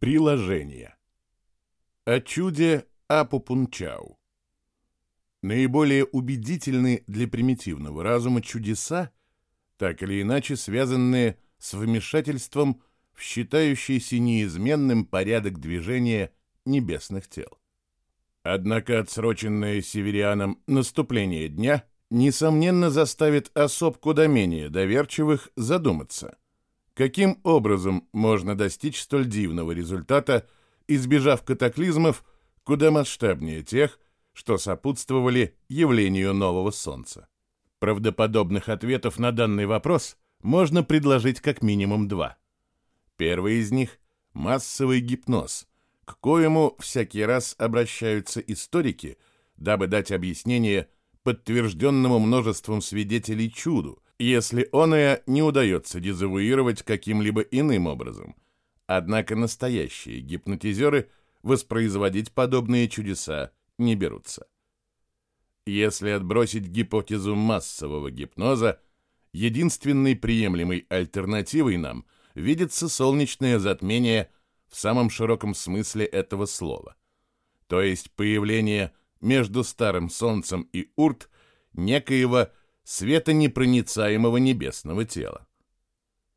Приложение. О чуде Апупунчау. Наиболее убедительны для примитивного разума чудеса, так или иначе связанные с вмешательством в считающийся неизменным порядок движения небесных тел. Однако отсроченное северианом наступление дня несомненно заставит особ куда менее доверчивых задуматься, Каким образом можно достичь столь дивного результата, избежав катаклизмов куда масштабнее тех, что сопутствовали явлению нового Солнца? Правдоподобных ответов на данный вопрос можно предложить как минимум два. Первый из них – массовый гипноз, к коему всякий раз обращаются историки, дабы дать объяснение подтвержденному множеством свидетелей чуду – если оное не удается дезавуировать каким-либо иным образом. Однако настоящие гипнотизеры воспроизводить подобные чудеса не берутся. Если отбросить гипотезу массового гипноза, единственной приемлемой альтернативой нам видится солнечное затмение в самом широком смысле этого слова, то есть появление между старым солнцем и урт некоего светонепроницаемого небесного тела.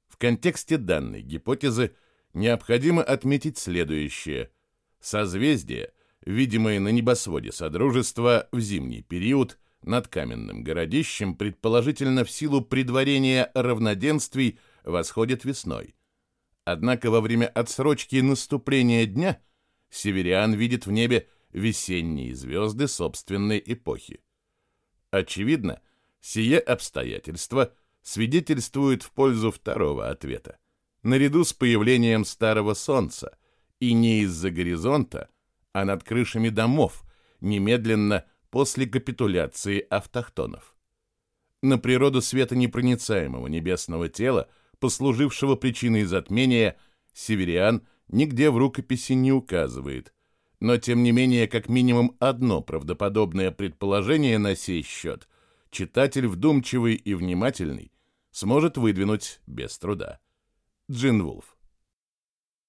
В контексте данной гипотезы необходимо отметить следующее. Созвездия, видимые на небосводе Содружества в зимний период над каменным городищем, предположительно в силу предварения равноденствий, восходят весной. Однако во время отсрочки наступления дня северян видит в небе весенние звезды собственной эпохи. Очевидно, Сие обстоятельство свидетельствует в пользу второго ответа. Наряду с появлением старого солнца, и не из-за горизонта, а над крышами домов, немедленно после капитуляции автохтонов. На природу света непроницаемого небесного тела, послужившего причиной затмения, севериан нигде в рукописи не указывает, но тем не менее как минимум одно правдоподобное предположение на сей счет читатель вдумчивый и внимательный сможет выдвинуть без труда. Джин Вулф.